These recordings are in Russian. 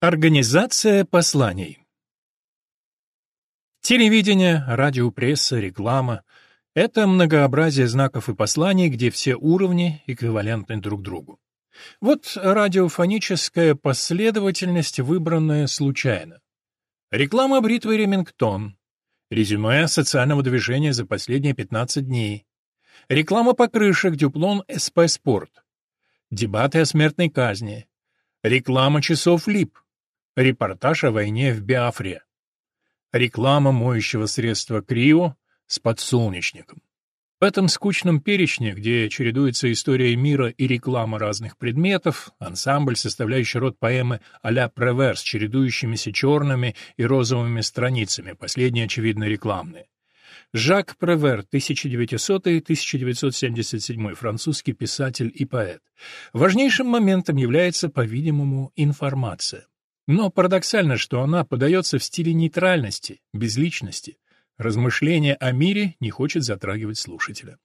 Организация посланий Телевидение, радиопресса, реклама — это многообразие знаков и посланий, где все уровни эквивалентны друг другу. Вот радиофоническая последовательность, выбранная случайно. Реклама бритвы Ремингтон. Резюме социального движения за последние 15 дней. Реклама покрышек Дюплон СП Спорт. Дебаты о смертной казни. Реклама часов ЛИП. Репортаж о войне в Биафре. Реклама моющего средства Крио с подсолнечником. В этом скучном перечне, где чередуется история мира и реклама разных предметов, ансамбль, составляющий род поэмы а-ля Преверс, чередующимися черными и розовыми страницами, последние, очевидно, рекламные. Жак Превер, 1900-1977, французский писатель и поэт. Важнейшим моментом является, по-видимому, информация. Но парадоксально, что она подается в стиле нейтральности, безличности. Размышление о мире не хочет затрагивать слушателя.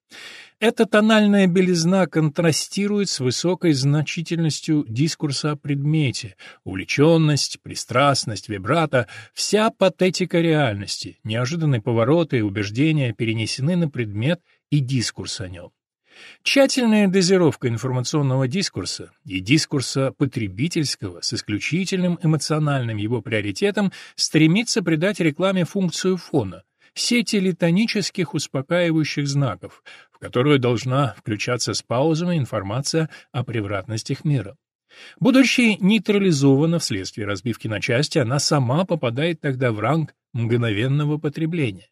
Эта тональная белизна контрастирует с высокой значительностью дискурса о предмете, увлеченность, пристрастность, вибрато, вся патетика реальности, неожиданные повороты и убеждения перенесены на предмет и дискурс о нем. Тщательная дозировка информационного дискурса и дискурса потребительского с исключительным эмоциональным его приоритетом стремится придать рекламе функцию фона, сети литонических успокаивающих знаков, в которую должна включаться с паузами информация о превратностях мира. Будучи нейтрализована вследствие разбивки на части, она сама попадает тогда в ранг мгновенного потребления.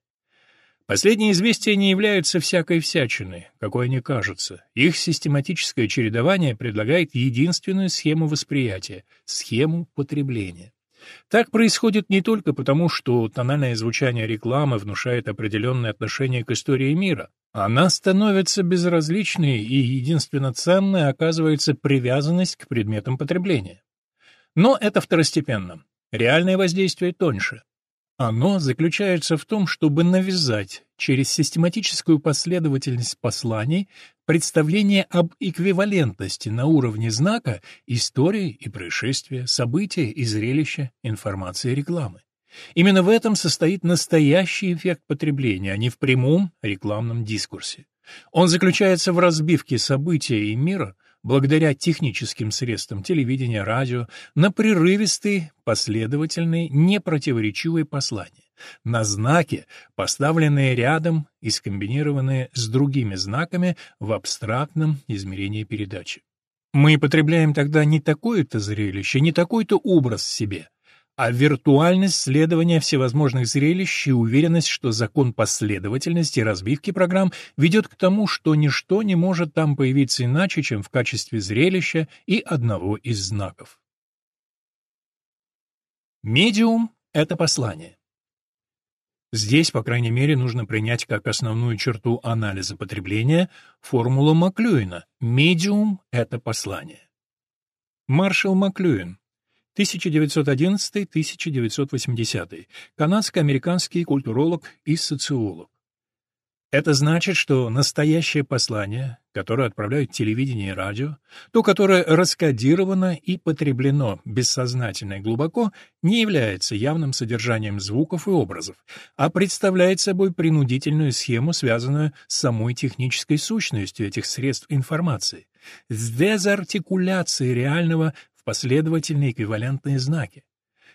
Последние известия не являются всякой всячиной, какой они кажутся. Их систематическое чередование предлагает единственную схему восприятия — схему потребления. Так происходит не только потому, что тональное звучание рекламы внушает определенное отношение к истории мира. Она становится безразличной, и единственно ценной оказывается привязанность к предметам потребления. Но это второстепенно. Реальное воздействие тоньше. Оно заключается в том, чтобы навязать через систематическую последовательность посланий представление об эквивалентности на уровне знака истории и происшествия, события и зрелища, информации и рекламы. Именно в этом состоит настоящий эффект потребления, а не в прямом рекламном дискурсе. Он заключается в разбивке события и мира благодаря техническим средствам телевидения, радио, на прерывистые, последовательные, непротиворечивые послания, на знаки, поставленные рядом и скомбинированные с другими знаками в абстрактном измерении передачи. Мы потребляем тогда не такое-то зрелище, не такой-то образ в себе, а виртуальность следования всевозможных зрелищ и уверенность, что закон последовательности разбивки программ ведет к тому, что ничто не может там появиться иначе, чем в качестве зрелища и одного из знаков. Медиум — это послание. Здесь, по крайней мере, нужно принять как основную черту анализа потребления формулу Маклюина «медиум — это послание». Маршал Маклюин 1911-1980, канадско-американский культуролог и социолог. Это значит, что настоящее послание, которое отправляют телевидение и радио, то, которое раскодировано и потреблено бессознательно и глубоко, не является явным содержанием звуков и образов, а представляет собой принудительную схему, связанную с самой технической сущностью этих средств информации, с дезартикуляцией реального в последовательные эквивалентные знаки.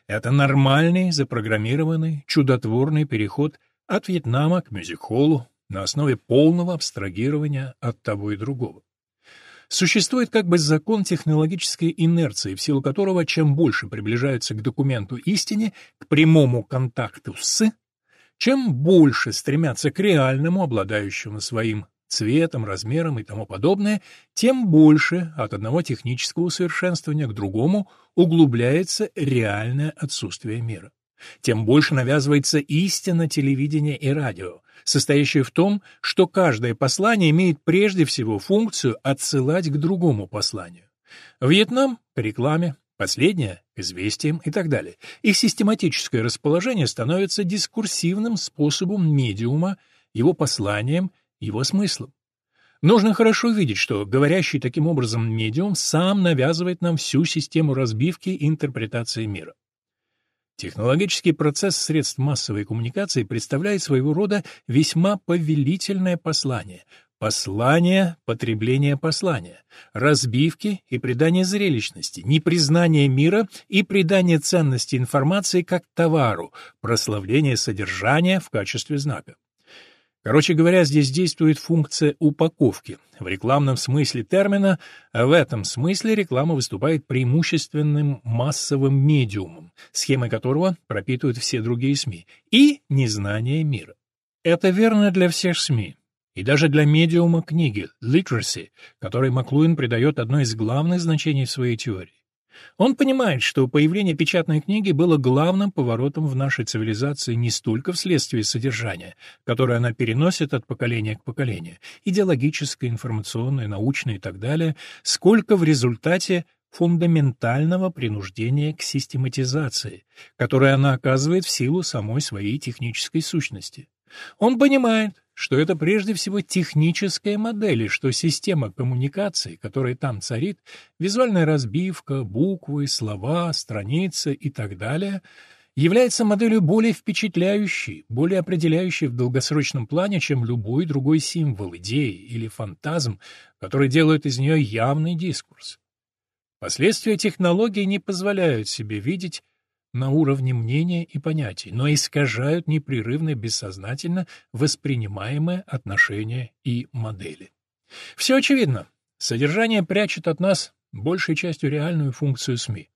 Это нормальный, запрограммированный, чудотворный переход от Вьетнама к мюзик-холлу на основе полного абстрагирования от того и другого. Существует как бы закон технологической инерции, в силу которого чем больше приближаются к документу истине, к прямому контакту с, чем больше стремятся к реальному, обладающему своим цветом, размером и тому подобное, тем больше от одного технического усовершенствования к другому углубляется реальное отсутствие мира. Тем больше навязывается истина телевидения и радио, состоящая в том, что каждое послание имеет прежде всего функцию отсылать к другому посланию. Вьетнам — к рекламе, последнее — к известиям и так далее. Их систематическое расположение становится дискурсивным способом медиума, его посланием его смыслом. Нужно хорошо видеть, что говорящий таким образом медиум сам навязывает нам всю систему разбивки и интерпретации мира. Технологический процесс средств массовой коммуникации представляет своего рода весьма повелительное послание, Послание, потребление послания, разбивки и придание зрелищности, непризнание мира и придание ценности информации как товару, прославление содержания в качестве знака. Короче говоря, здесь действует функция упаковки. В рекламном смысле термина, а в этом смысле реклама выступает преимущественным массовым медиумом, схемой которого пропитывают все другие СМИ, и незнание мира. Это верно для всех СМИ, и даже для медиума книги literacy, которой Маклуин придает одно из главных значений в своей теории. Он понимает, что появление печатной книги было главным поворотом в нашей цивилизации не столько вследствие содержания, которое она переносит от поколения к поколению, идеологическое, информационное, научное и так далее, сколько в результате фундаментального принуждения к систематизации, которое она оказывает в силу самой своей технической сущности. Он понимает, что это прежде всего техническая модель, и что система коммуникации, которая там царит, визуальная разбивка, буквы, слова, страницы и так далее, является моделью более впечатляющей, более определяющей в долгосрочном плане, чем любой другой символ, идея или фантазм, который делают из нее явный дискурс. Последствия технологии не позволяют себе видеть на уровне мнения и понятий, но искажают непрерывно бессознательно воспринимаемые отношения и модели. Все очевидно. Содержание прячет от нас большей частью реальную функцию СМИ.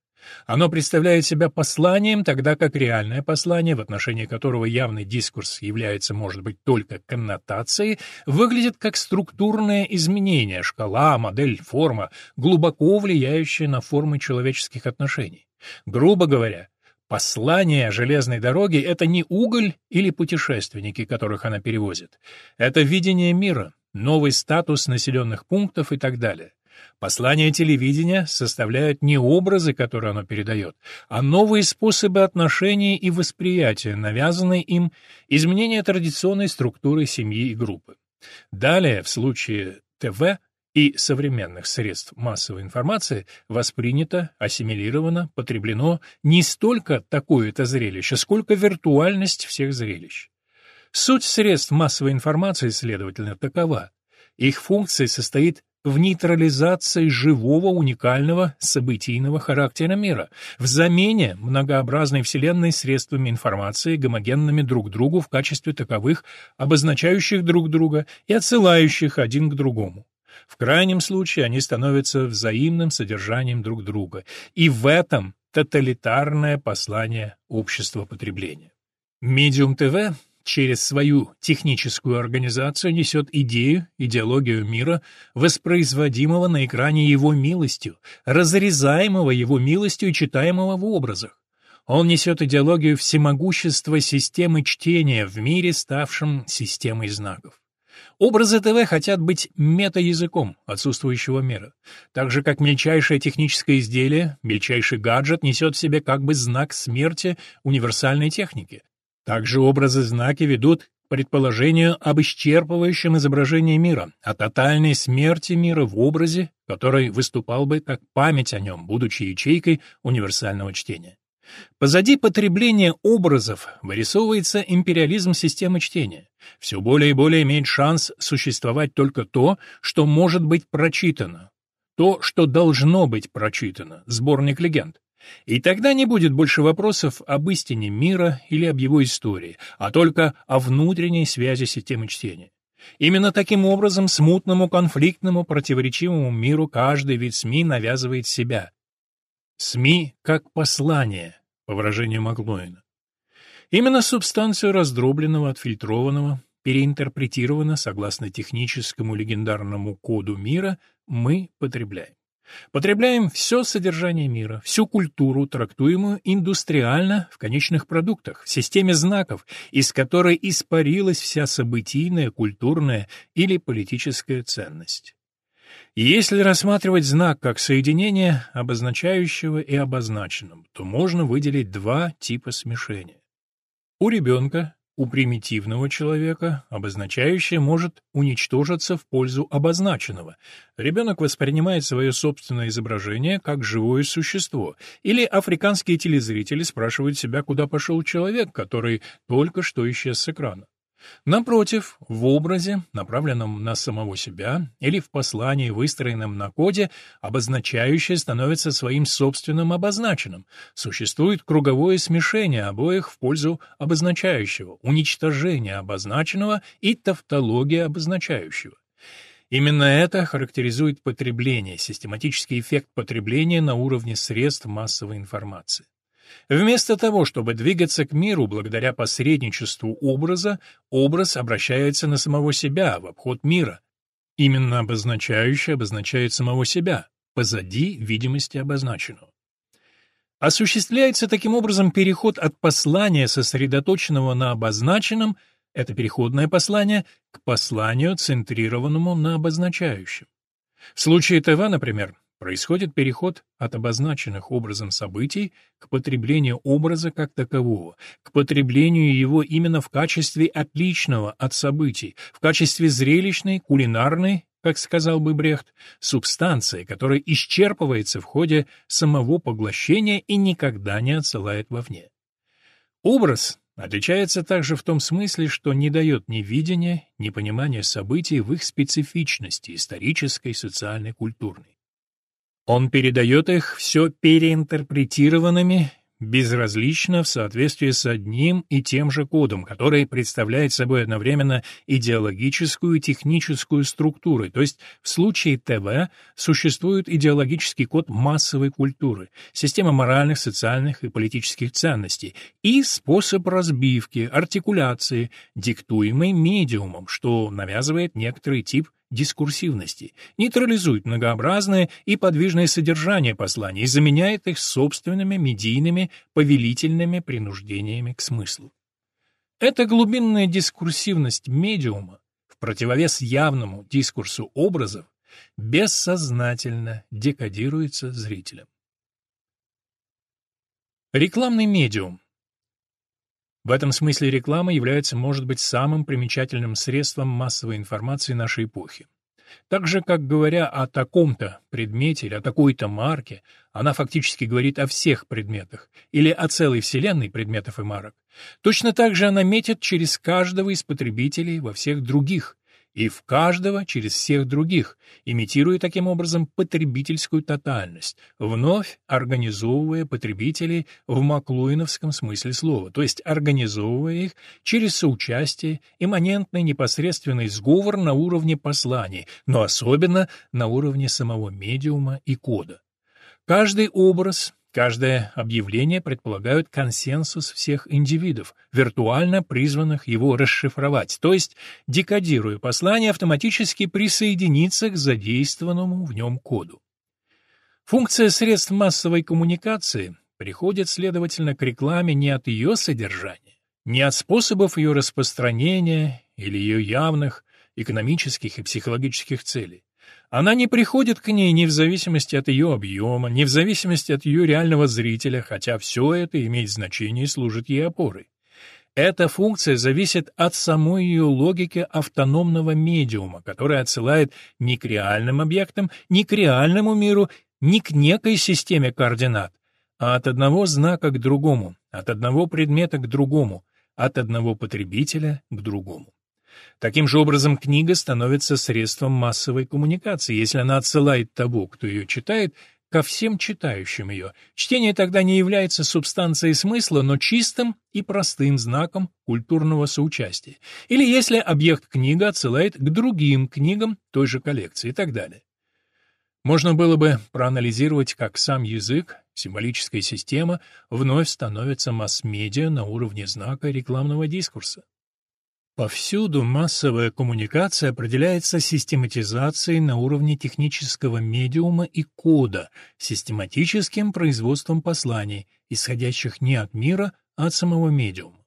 Оно представляет себя посланием, тогда как реальное послание, в отношении которого явный дискурс является, может быть, только коннотацией, выглядит как структурное изменение, шкала, модель, форма, глубоко влияющая на формы человеческих отношений. Грубо говоря, Послание железной дороги — это не уголь или путешественники, которых она перевозит. Это видение мира, новый статус населенных пунктов и так далее. Послание телевидения составляют не образы, которые оно передает, а новые способы отношений и восприятия, навязанные им, изменение традиционной структуры семьи и группы. Далее, в случае ТВ, и современных средств массовой информации воспринято, ассимилировано, потреблено не столько такое-то зрелище, сколько виртуальность всех зрелищ. Суть средств массовой информации, следовательно, такова. Их функция состоит в нейтрализации живого уникального событийного характера мира, в замене многообразной Вселенной средствами информации, гомогенными друг другу в качестве таковых, обозначающих друг друга и отсылающих один к другому. В крайнем случае они становятся взаимным содержанием друг друга, и в этом тоталитарное послание общества потребления. Медиум ТВ через свою техническую организацию несет идею, идеологию мира, воспроизводимого на экране его милостью, разрезаемого его милостью и читаемого в образах. Он несет идеологию всемогущества системы чтения в мире, ставшем системой знаков. Образы ТВ хотят быть мета-языком отсутствующего мира, так же как мельчайшее техническое изделие, мельчайший гаджет несет в себе как бы знак смерти универсальной техники. Также образы-знаки ведут к предположению об исчерпывающем изображении мира, о тотальной смерти мира в образе, который выступал бы как память о нем, будучи ячейкой универсального чтения. Позади потребления образов вырисовывается империализм системы чтения. Все более и более имеет шанс существовать только то, что может быть прочитано. То, что должно быть прочитано. Сборник легенд. И тогда не будет больше вопросов об истине мира или об его истории, а только о внутренней связи системы чтения. Именно таким образом смутному, конфликтному, противоречивому миру каждый вид СМИ навязывает себя. СМИ как послание, по выражению Маклоина. Именно субстанцию раздробленного, отфильтрованного, переинтерпретированно согласно техническому легендарному коду мира мы потребляем. Потребляем все содержание мира, всю культуру, трактуемую индустриально в конечных продуктах, в системе знаков, из которой испарилась вся событийная, культурная или политическая ценность. Если рассматривать знак как соединение обозначающего и обозначенного, то можно выделить два типа смешения. У ребенка У примитивного человека обозначающее может уничтожиться в пользу обозначенного. Ребенок воспринимает свое собственное изображение как живое существо. Или африканские телезрители спрашивают себя, куда пошел человек, который только что исчез с экрана. Напротив, в образе, направленном на самого себя, или в послании, выстроенном на коде, обозначающее становится своим собственным обозначенным. Существует круговое смешение обоих в пользу обозначающего, уничтожение обозначенного и тавтология обозначающего. Именно это характеризует потребление, систематический эффект потребления на уровне средств массовой информации. Вместо того, чтобы двигаться к миру благодаря посредничеству образа, образ обращается на самого себя, в обход мира. Именно обозначающий обозначает самого себя, позади видимости обозначенного. Осуществляется таким образом переход от послания, сосредоточенного на обозначенном, это переходное послание, к посланию, центрированному на обозначающем. В случае ТВ, например, происходит переход от обозначенных образом событий к потреблению образа как такового, к потреблению его именно в качестве отличного от событий, в качестве зрелищной, кулинарной, как сказал бы Брехт, субстанции, которая исчерпывается в ходе самого поглощения и никогда не отсылает вовне. Образ отличается также в том смысле, что не дает ни видения, ни понимания событий в их специфичности исторической, социальной, культурной. Он передает их все переинтерпретированными, безразлично в соответствии с одним и тем же кодом, который представляет собой одновременно идеологическую и техническую структуры, то есть в случае ТВ существует идеологический код массовой культуры, система моральных, социальных и политических ценностей и способ разбивки, артикуляции, диктуемый медиумом, что навязывает некоторый тип дискурсивности, нейтрализует многообразное и подвижное содержание посланий и заменяет их собственными медийными повелительными принуждениями к смыслу. Эта глубинная дискурсивность медиума, в противовес явному дискурсу образов, бессознательно декодируется зрителем. Рекламный медиум в этом смысле реклама является, может быть, самым примечательным средством массовой информации нашей эпохи. Так же, как говоря о таком-то предмете или о такой-то марке, она фактически говорит о всех предметах или о целой вселенной предметов и марок. Точно так же она метит через каждого из потребителей во всех других, и в каждого через всех других, имитируя таким образом потребительскую тотальность, вновь организовывая потребителей в маклуиновском смысле слова, то есть организовывая их через соучастие, имманентный непосредственный сговор на уровне посланий, но особенно на уровне самого медиума и кода. Каждый образ, Каждое объявление предполагает консенсус всех индивидов, виртуально призванных его расшифровать, то есть, декодируя послание, автоматически присоединиться к задействованному в нем коду. Функция средств массовой коммуникации приходит, следовательно, к рекламе не от ее содержания, не от способов ее распространения или ее явных экономических и психологических целей, она не приходит к ней ни в зависимости от ее объема, ни в зависимости от ее реального зрителя, хотя все это имеет значение и служит ей опорой. Эта функция зависит от самой ее логики автономного медиума, который отсылает не к реальным объектам, не к реальному миру, не к некой системе координат, а от одного знака к другому, от одного предмета к другому, от одного потребителя к другому. Таким же образом, книга становится средством массовой коммуникации, если она отсылает того, кто ее читает, ко всем читающим ее. Чтение тогда не является субстанцией смысла, но чистым и простым знаком культурного соучастия. Или если объект книга отсылает к другим книгам той же коллекции и так далее. Можно было бы проанализировать, как сам язык, символическая система, вновь становится масс-медиа на уровне знака рекламного дискурса. Повсюду массовая коммуникация определяется систематизацией на уровне технического медиума и кода, систематическим производством посланий, исходящих не от мира, а от самого медиума.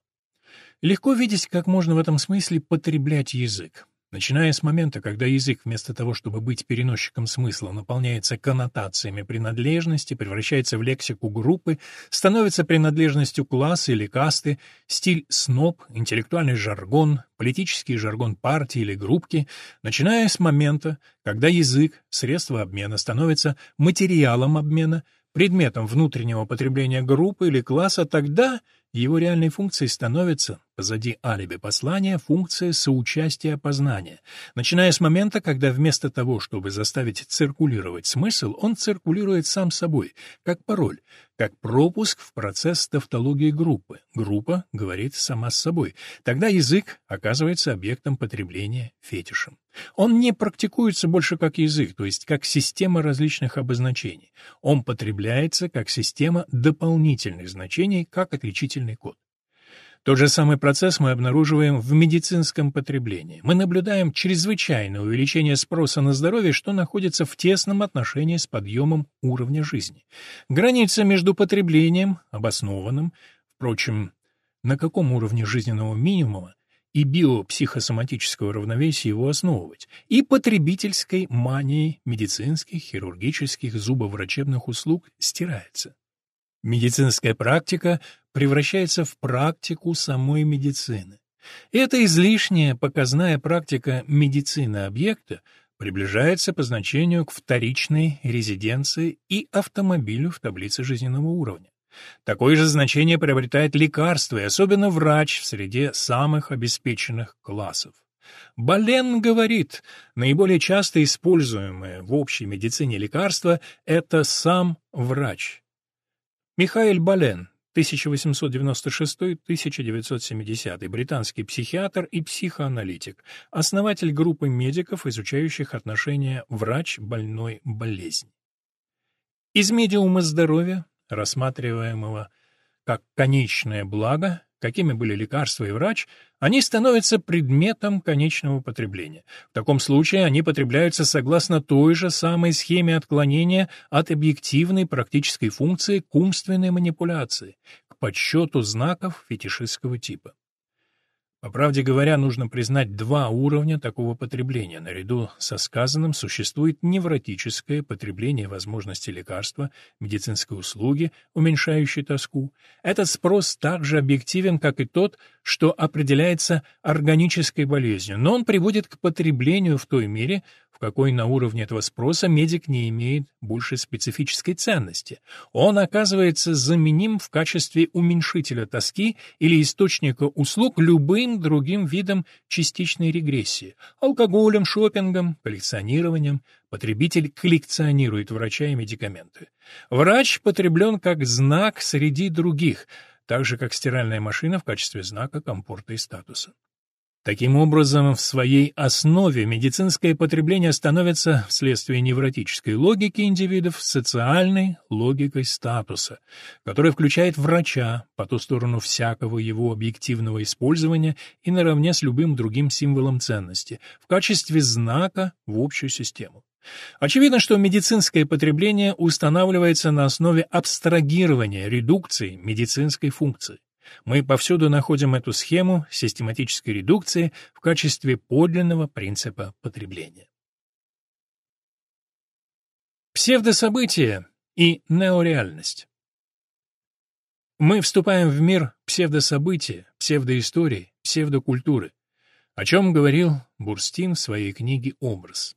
Легко видеть, как можно в этом смысле потреблять язык. Начиная с момента, когда язык вместо того, чтобы быть переносчиком смысла, наполняется коннотациями принадлежности, превращается в лексику группы, становится принадлежностью класса или касты, стиль сноб, интеллектуальный жаргон, политический жаргон партии или группки, начиная с момента, когда язык, средство обмена, становится материалом обмена, предметом внутреннего потребления группы или класса, тогда его реальной функцией становится, позади алиби послания, функция соучастия познания, начиная с момента, когда вместо того, чтобы заставить циркулировать смысл, он циркулирует сам собой, как пароль, как пропуск в процесс тавтологии группы. Группа говорит сама с собой. Тогда язык оказывается объектом потребления, фетишем. Он не практикуется больше как язык, то есть как система различных обозначений. Он потребляется как система дополнительных значений, как отличительный код. Тот же самый процесс мы обнаруживаем в медицинском потреблении. Мы наблюдаем чрезвычайное увеличение спроса на здоровье, что находится в тесном отношении с подъемом уровня жизни. Граница между потреблением, обоснованным, впрочем, на каком уровне жизненного минимума, и биопсихосоматического равновесия его основывать, и потребительской манией медицинских, хирургических, зубоврачебных услуг стирается. Медицинская практика превращается в практику самой медицины. Эта излишняя показная практика медицины объекта приближается по значению к вторичной резиденции и автомобилю в таблице жизненного уровня. Такое же значение приобретает лекарство, и особенно врач в среде самых обеспеченных классов. Бален говорит, наиболее часто используемое в общей медицине лекарство – это сам врач. Михаил Бален, 1896-1970, британский психиатр и психоаналитик, основатель группы медиков, изучающих отношения врач-больной болезнь. Из медиума здоровья, рассматриваемого как конечное благо, какими были лекарства и врач, они становятся предметом конечного потребления. В таком случае они потребляются согласно той же самой схеме отклонения от объективной практической функции к умственной манипуляции, к подсчету знаков фетишистского типа. По правде говоря, нужно признать два уровня такого потребления. Наряду со сказанным существует невротическое потребление возможности лекарства, медицинской услуги, уменьшающей тоску. Этот спрос также объективен, как и тот, что определяется органической болезнью, но он приводит к потреблению в той мере, какой на уровне этого спроса медик не имеет больше специфической ценности. Он оказывается заменим в качестве уменьшителя тоски или источника услуг любым другим видом частичной регрессии – алкоголем, шопингом, коллекционированием. Потребитель коллекционирует врача и медикаменты. Врач потреблен как знак среди других, так же как стиральная машина в качестве знака комфорта и статуса. Таким образом, в своей основе медицинское потребление становится, вследствие невротической логики индивидов, социальной логикой статуса, которая включает врача по ту сторону всякого его объективного использования и наравне с любым другим символом ценности, в качестве знака в общую систему. Очевидно, что медицинское потребление устанавливается на основе абстрагирования, редукции медицинской функции. Мы повсюду находим эту схему систематической редукции в качестве подлинного принципа потребления. Псевдособытия и неореальность Мы вступаем в мир псевдособытия, псевдоистории, псевдокультуры, о чем говорил Бурстин в своей книге «Образ».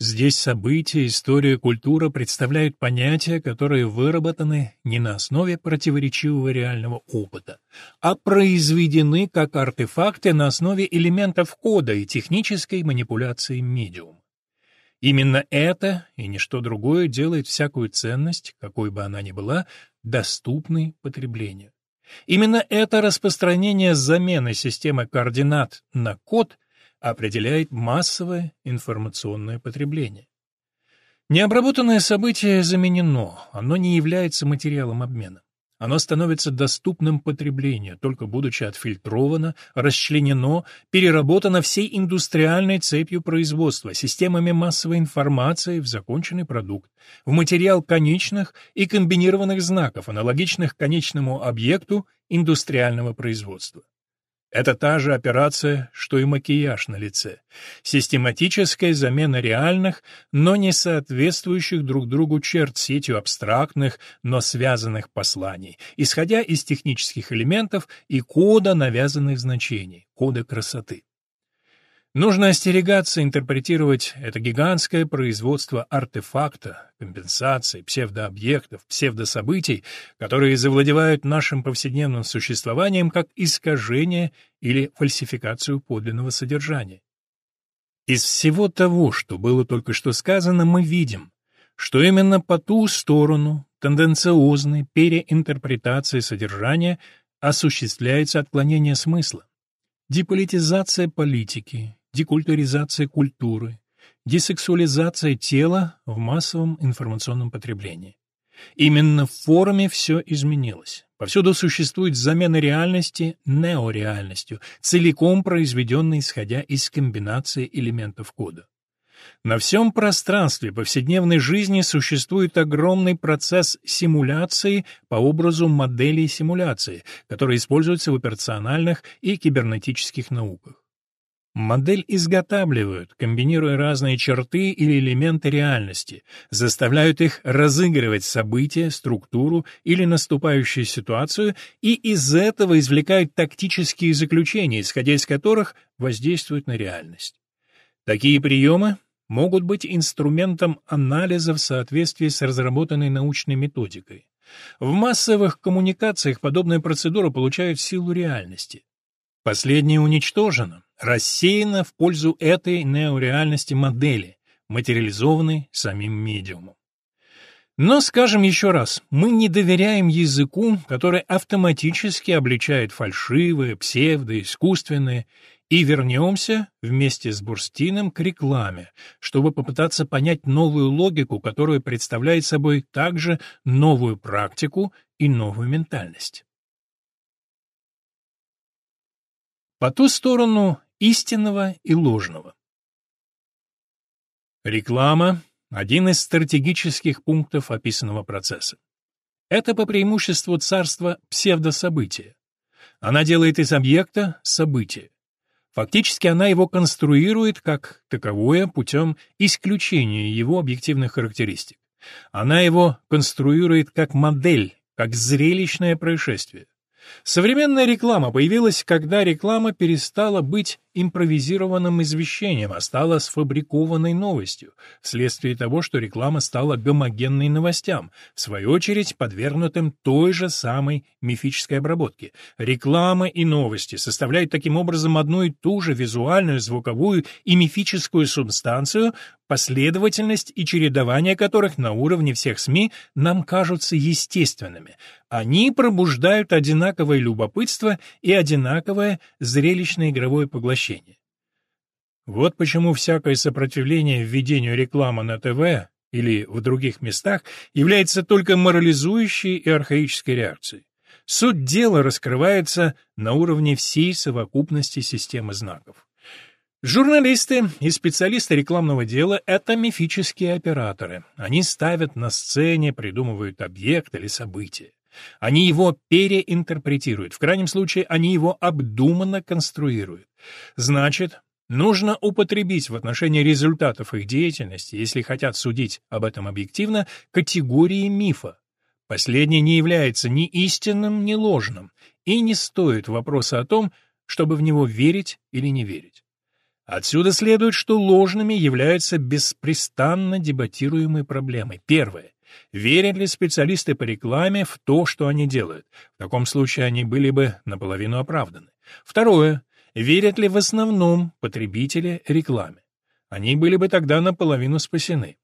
Здесь события, история, культура представляют понятия, которые выработаны не на основе противоречивого реального опыта, а произведены как артефакты на основе элементов кода и технической манипуляции медиума. Именно это и ничто другое делает всякую ценность, какой бы она ни была, доступной потреблению. Именно это распространение замены системы координат на код определяет массовое информационное потребление. Необработанное событие заменено, оно не является материалом обмена. Оно становится доступным потреблению, только будучи отфильтровано, расчленено, переработано всей индустриальной цепью производства, системами массовой информации в законченный продукт, в материал конечных и комбинированных знаков, аналогичных конечному объекту индустриального производства. Это та же операция, что и макияж на лице. Систематическая замена реальных, но не соответствующих друг другу черт сетью абстрактных, но связанных посланий, исходя из технических элементов и кода навязанных значений, кода красоты. Нужно остерегаться интерпретировать это гигантское производство артефакта, компенсаций, псевдообъектов, псевдособытий, которые завладевают нашим повседневным существованием как искажение или фальсификацию подлинного содержания. Из всего того, что было только что сказано, мы видим, что именно по ту сторону тенденциозной переинтерпретации содержания осуществляется отклонение смысла. Деполитизация политики, декультуризация культуры, десексуализация тела в массовом информационном потреблении. Именно в форуме все изменилось. Повсюду существует замена реальности неореальностью, целиком произведенной исходя из комбинации элементов кода. На всем пространстве повседневной жизни существует огромный процесс симуляции по образу моделей симуляции, которые используются в операциональных и кибернетических науках. Модель изготавливают, комбинируя разные черты или элементы реальности, заставляют их разыгрывать события, структуру или наступающую ситуацию и из этого извлекают тактические заключения, исходя из которых воздействуют на реальность. Такие приемы могут быть инструментом анализа в соответствии с разработанной научной методикой. В массовых коммуникациях подобная процедура получает силу реальности. Последняя уничтожена, рассеяна в пользу этой неореальности модели, материализованной самим медиумом. Но скажем еще раз, мы не доверяем языку, который автоматически обличает фальшивые, псевдо, искусственные, и вернемся вместе с Бурстином к рекламе, чтобы попытаться понять новую логику, которая представляет собой также новую практику и новую ментальность. По ту сторону истинного и ложного. Реклама – один из стратегических пунктов описанного процесса. Это по преимуществу царство псевдособытия. Она делает из объекта событие. Фактически она его конструирует как таковое путем исключения его объективных характеристик. Она его конструирует как модель, как зрелищное происшествие. Современная реклама появилась, когда реклама перестала быть импровизированным извещением, а стала сфабрикованной новостью, вследствие того, что реклама стала гомогенной новостям, в свою очередь подвергнутым той же самой мифической обработке. Реклама и новости составляют таким образом одну и ту же визуальную, звуковую и мифическую субстанцию, последовательность и чередование которых на уровне всех СМИ нам кажутся естественными. Они пробуждают одинаковое любопытство и одинаковое зрелищно-игровое поглощение. Вот почему всякое сопротивление введению рекламы на ТВ или в других местах является только морализующей и архаической реакцией. Суть дела раскрывается на уровне всей совокупности системы знаков. Журналисты и специалисты рекламного дела — это мифические операторы. Они ставят на сцене, придумывают объект или событие. Они его переинтерпретируют, в крайнем случае они его обдуманно конструируют. Значит, нужно употребить в отношении результатов их деятельности, если хотят судить об этом объективно, категории мифа. Последний не является ни истинным, ни ложным, и не стоит вопроса о том, чтобы в него верить или не верить. Отсюда следует, что ложными являются беспрестанно дебатируемые проблемы. Первое. Верят ли специалисты по рекламе в то, что они делают? В таком случае они были бы наполовину оправданы. Второе. Верят ли в основном потребители рекламе? Они были бы тогда наполовину спасены.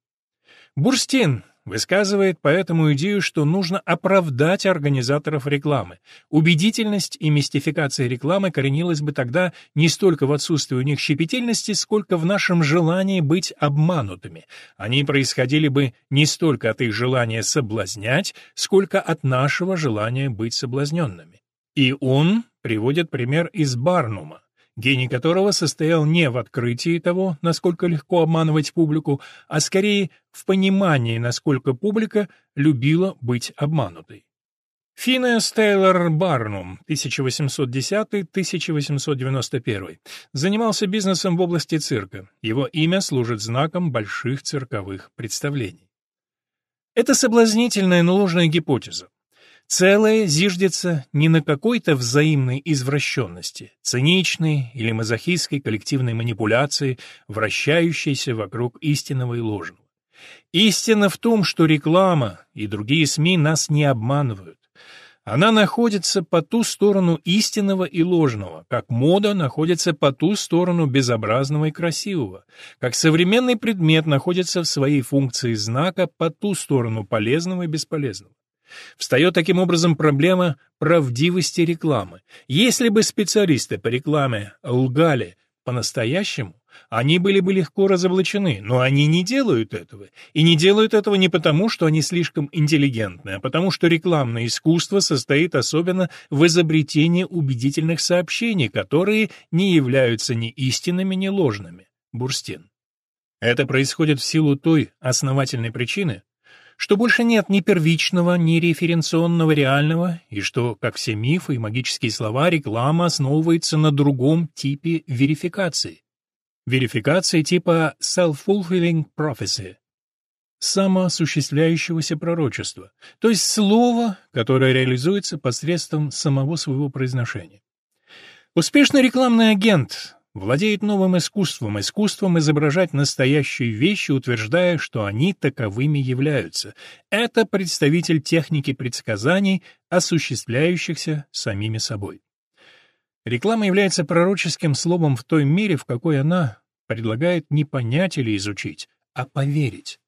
Бурстин высказывает поэтому идею, что нужно оправдать организаторов рекламы. Убедительность и мистификация рекламы коренилась бы тогда не столько в отсутствии у них щепетильности, сколько в нашем желании быть обманутыми. Они происходили бы не столько от их желания соблазнять, сколько от нашего желания быть соблазненными. И он приводит пример из Барнума гений которого состоял не в открытии того, насколько легко обманывать публику, а скорее в понимании, насколько публика любила быть обманутой. Финес Тейлор Барнум, 1810-1891, занимался бизнесом в области цирка. Его имя служит знаком больших цирковых представлений. Это соблазнительная, но ложная гипотеза. Целое зиждется не на какой-то взаимной извращенности, циничной или мазохистской коллективной манипуляции, вращающейся вокруг истинного и ложного. Истина в том, что реклама и другие СМИ нас не обманывают. Она находится по ту сторону истинного и ложного, как мода находится по ту сторону безобразного и красивого, как современный предмет находится в своей функции знака по ту сторону полезного и бесполезного. Встает таким образом проблема правдивости рекламы. Если бы специалисты по рекламе лгали по-настоящему, они были бы легко разоблачены, но они не делают этого. И не делают этого не потому, что они слишком интеллигентны, а потому что рекламное искусство состоит особенно в изобретении убедительных сообщений, которые не являются ни истинными, ни ложными. Бурстин. Это происходит в силу той основательной причины, что больше нет ни первичного, ни референционного реального, и что, как все мифы и магические слова, реклама основывается на другом типе верификации. Верификации типа self-fulfilling prophecy, самоосуществляющегося пророчества, то есть слова, которое реализуется посредством самого своего произношения. Успешный рекламный агент владеет новым искусством, искусством изображать настоящие вещи, утверждая, что они таковыми являются. Это представитель техники предсказаний, осуществляющихся самими собой. Реклама является пророческим словом в той мере, в какой она предлагает не понять или изучить, а поверить.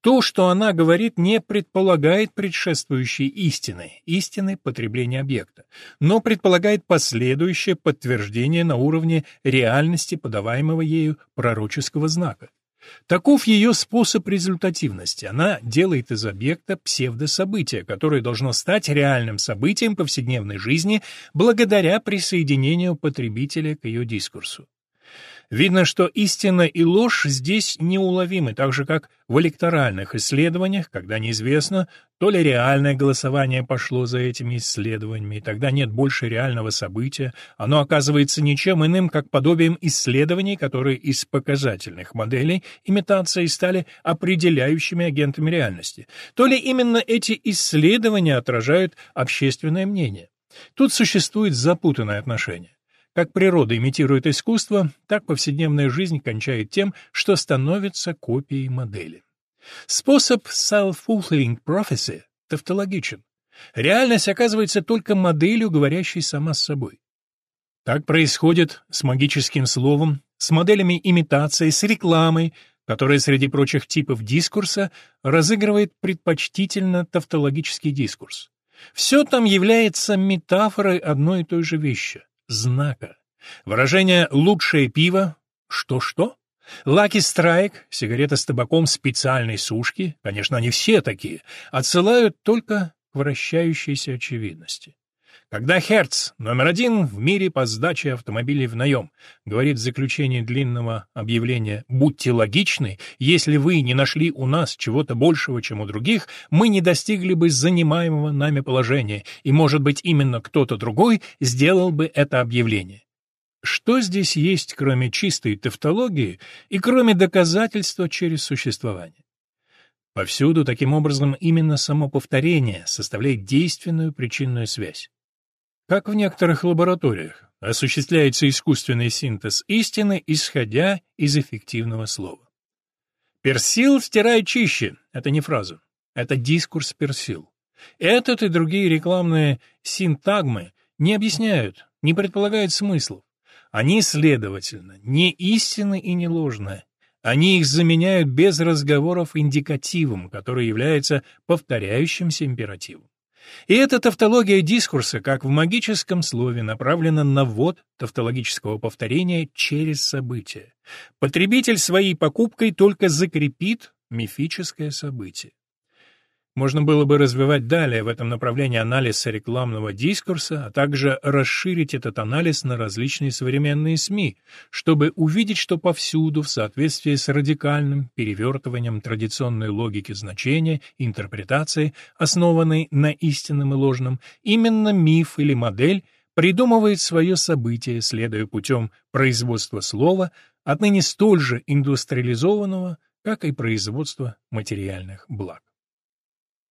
То, что она говорит, не предполагает предшествующей истины, истины потребления объекта, но предполагает последующее подтверждение на уровне реальности подаваемого ею пророческого знака. Таков ее способ результативности. Она делает из объекта псевдособытие, которое должно стать реальным событием повседневной жизни благодаря присоединению потребителя к ее дискурсу. Видно, что истина и ложь здесь неуловимы, так же, как в электоральных исследованиях, когда неизвестно, то ли реальное голосование пошло за этими исследованиями, и тогда нет больше реального события, оно оказывается ничем иным, как подобием исследований, которые из показательных моделей имитации стали определяющими агентами реальности, то ли именно эти исследования отражают общественное мнение. Тут существует запутанное отношение. Как природа имитирует искусство, так повседневная жизнь кончает тем, что становится копией модели. Способ self-fulfilling prophecy тавтологичен. Реальность оказывается только моделью, говорящей сама с собой. Так происходит с магическим словом, с моделями имитации, с рекламой, которая среди прочих типов дискурса разыгрывает предпочтительно тавтологический дискурс. Все там является метафорой одной и той же вещи знака. Выражение «лучшее пиво» что-что? Лаки Страйк, сигарета с табаком специальной сушки, конечно, они все такие, отсылают только к вращающейся очевидности. Когда Hertz номер один в мире по сдаче автомобилей в наем, говорит в заключении длинного объявления «Будьте логичны, если вы не нашли у нас чего-то большего, чем у других, мы не достигли бы занимаемого нами положения, и, может быть, именно кто-то другой сделал бы это объявление». Что здесь есть, кроме чистой тавтологии и кроме доказательства через существование? Повсюду, таким образом, именно само повторение составляет действенную причинную связь. Как в некоторых лабораториях осуществляется искусственный синтез истины, исходя из эффективного слова. «Персил стирает чище» — это не фраза, это дискурс персил. Этот и другие рекламные синтагмы не объясняют, не предполагают смыслов. Они, следовательно, не истинны и не ложны. Они их заменяют без разговоров индикативом, который является повторяющимся императивом. И эта тавтология дискурса, как в магическом слове, направлена на ввод тавтологического повторения через событие. Потребитель своей покупкой только закрепит мифическое событие. Можно было бы развивать далее в этом направлении анализ рекламного дискурса, а также расширить этот анализ на различные современные СМИ, чтобы увидеть, что повсюду, в соответствии с радикальным перевертыванием традиционной логики значения интерпретации, основанной на истинном и ложном, именно миф или модель придумывает свое событие, следуя путем производства слова, отныне столь же индустриализованного, как и производства материальных благ.